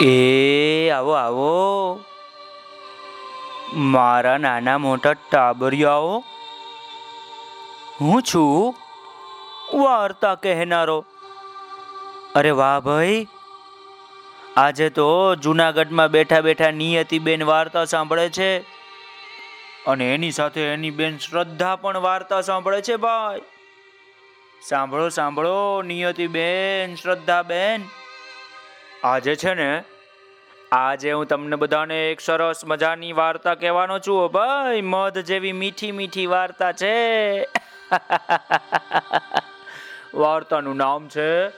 એ, આવો આવો. મારા નાના મોટા ટાબરિયાઓ, હું છું વાર્તા કહેનારો. અરે વાહ ભાઈ, આજે તો જુનાગઢમાં બેઠા બેઠા નિયતિબેન વાર્તા સાંભળે છે. અને એની સાથે એની બેન શ્રદ્ધા પણ વાર્તા સાંભળે છે ભાઈ. સાંભળો સાંભળો નિયતિબેન શ્રદ્ધાબેન આજે છે ને આજે હું તમને બધાને એક સરસ મજાની વાર્તા કહેવાનો છું. ભાઈ, મધ જેવી મીઠી મીઠી વાર્તા છે. વાર્તાનું નામ છે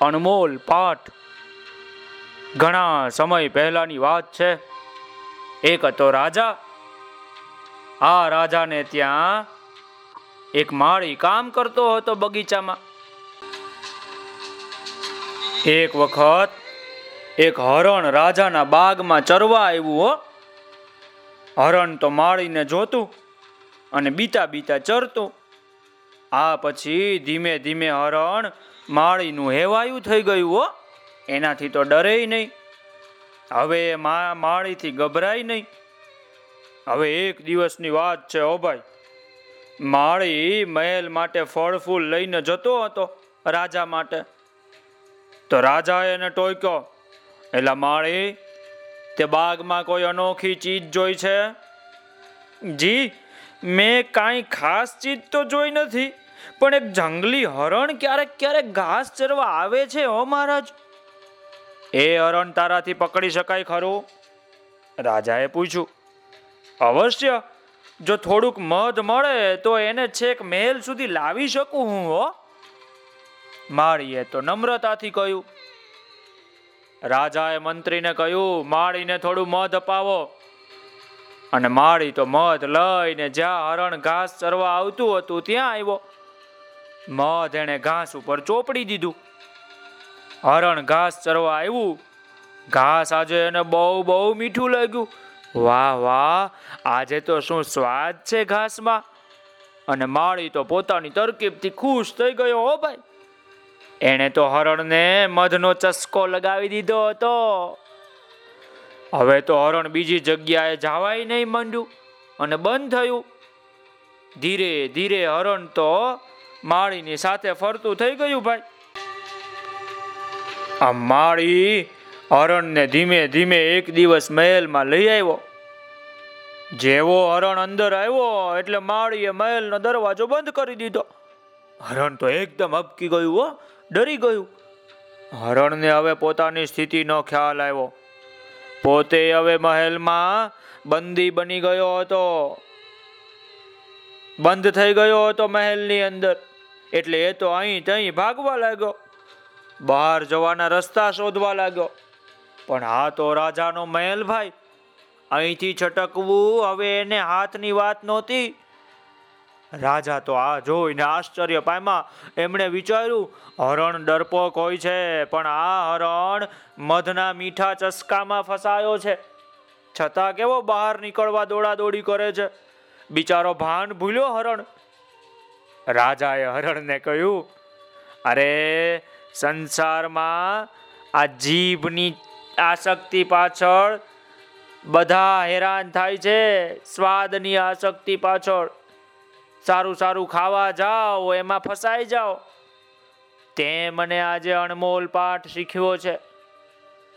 અનમોલ પાઠ. ઘણા સમય પહેલાની વાત છે. એક હતો રાજા. આ રાજાને ત્યાં એક માળી કામ કરતો હતો બગીચામાં. એક વખત એક હરણ રાજાના બાગમાં ચરવા આવ્યું હો. હરણ તો માળીને જોતું અને બીતા બીતા ચરતું. આ પછી ધીમે ધીમે હરણ માળીનું હેવાયું થઈ ગયું હો. એનાથી તો ડરે નહીં. હવે માળીથી ગભરાય નહીં. હવે એક દિવસની વાત છે ઓ ભાઈ. માળી મહેલ માટે ફળ ફૂલ લઈને જતો હતો રાજા માટે. તો રાજાએ એને ટોક્યો એલા માળી તે બાગમાં કોઈ અનોખી ચીજ જોઈ છે? જી, મેં કાંઈ ખાસ ચીજ તો જોઈ નથી, પણ એક જંગલી હરણ ક્યારેક ક્યારેક ઘાસ ચરવા આવે છે, હો મહારાજ. એ હરણ તારાથી પકડી શકાય ખરું? રાજાએ પૂછ્યું. અવશ્ય, જો થોડુંક મધ મળે તો એને છેક મહેલ સુધી લાવી શકું હું, હો. માળીએ તો નમ્રતાથી કહ્યું. રાજાએ મંત્રીને કહ્યું, માળીને થોડું મધ અપાવો. અને માળી તો મધ લઈને જ્યાં હરણ ઘાસ ચરવા આવતું હતું, ત્યાં આવ્યો. મધ એણે ઘાસ ઉપર ચોપડી દીધું. હરણ ઘાસ ચરવા આવ્યું. ઘાસ આજે એને બહુ બહુ મીઠું લાગ્યું. વાહ વાહ, આજે તો શું સ્વાદ છે ઘાસમાં? અને માળી તો પોતાની તરકીબથી ખુશ થઈ ગયો, હો ભાઈ એણે તો હરણને મધનો ચસ્કો લગાવી દીધો હતો. હવે તો હરણ બીજી જગ્યાએ જવાય નહીં માંડ્યું અને બંધ થયું. ધીરે ધીરે હરણ તો માળીની સાથે ફરતું થઈ ગયું ભાઈ. આ માળી હરણને ધીમે ધીમે એક દિવસ મહેલમાં લઈ આવ્યો. જેવો હરણ અંદર આવ્યો એટલે માળીએ મહેલનો દરવાજો બંધ કરી દીધો. હરણ તો એકદમ અપકી ગયું હો. ડરી ગયું. હરણને હવે પોતાની સ્થિતિનો ખ્યાલ આવ્યો. પોતે હવે મહેલમાં બંદી બની ગયો હતો. બંધ થઈ ગયો હતો મહેલની અંદર. એટલે એ તો અહીં તહીં ભાગવા લાગ્યો. બહાર જવાના રસ્તા શોધવા લાગ્યો. પણ આ તો રાજાનો મહેલ ભાઈ અહીંથી છટકવું હવે એને હાથની વાત નહોતી. રાજા તો આ જોઈને આશ્ચર્ય પામ્યા. એમણે વિચાર્યું, હરણ ડરપોક હોય છે, પણ આ હરણ મધના મીઠા ચસ્કામાં ફસાયો છે. છતાં કેવો બહાર નીકળવા દોડા દોડી કરે છે. બિચારો ભાન ભૂલ્યો હરણ. રાજાએ હરણને કહ્યું, અરે, સંસારમાં આ જીભની આસક્તિ પાછળ બધા હેરાન થાય છે. સ્વાદની આસક્તિ પાછળ. સારું સારું ખાવા જાઓ, એમાં ફસાઈ જાઓ. તે મને આજે અણમોલ પાઠ શીખ્યો છે.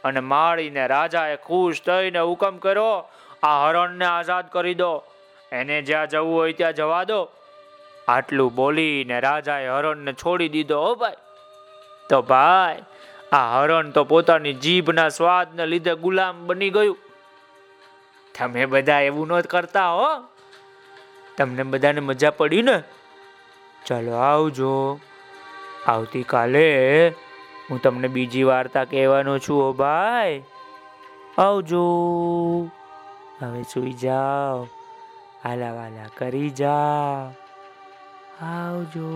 અને માળીને રાજાએ ખુશ થઈને હુકમ કર્યો, આ હરણને આઝાદ કરી દો. એને જ્યાં જવું હોય ત્યાં જવા દો. આટલું બોલીને રાજાએ હરણને છોડી દીધો, હો ભાઈ. તો ભાઈ, આ હરણ તો પોતાની જીભના સ્વાદને લીધે ગુલામ બની ગયું. તમે બધા એવું ન કરતા, હો. તમને બધાને મજા પડી ને? ચાલો આવજો. આવતીકાલે હું તમને બીજી વાર્તા કહેવાનો છું, ઓ ભાઈ. આવજો. હવે સુઈ જાઓ. હાલા કરી જાઓ આવજો.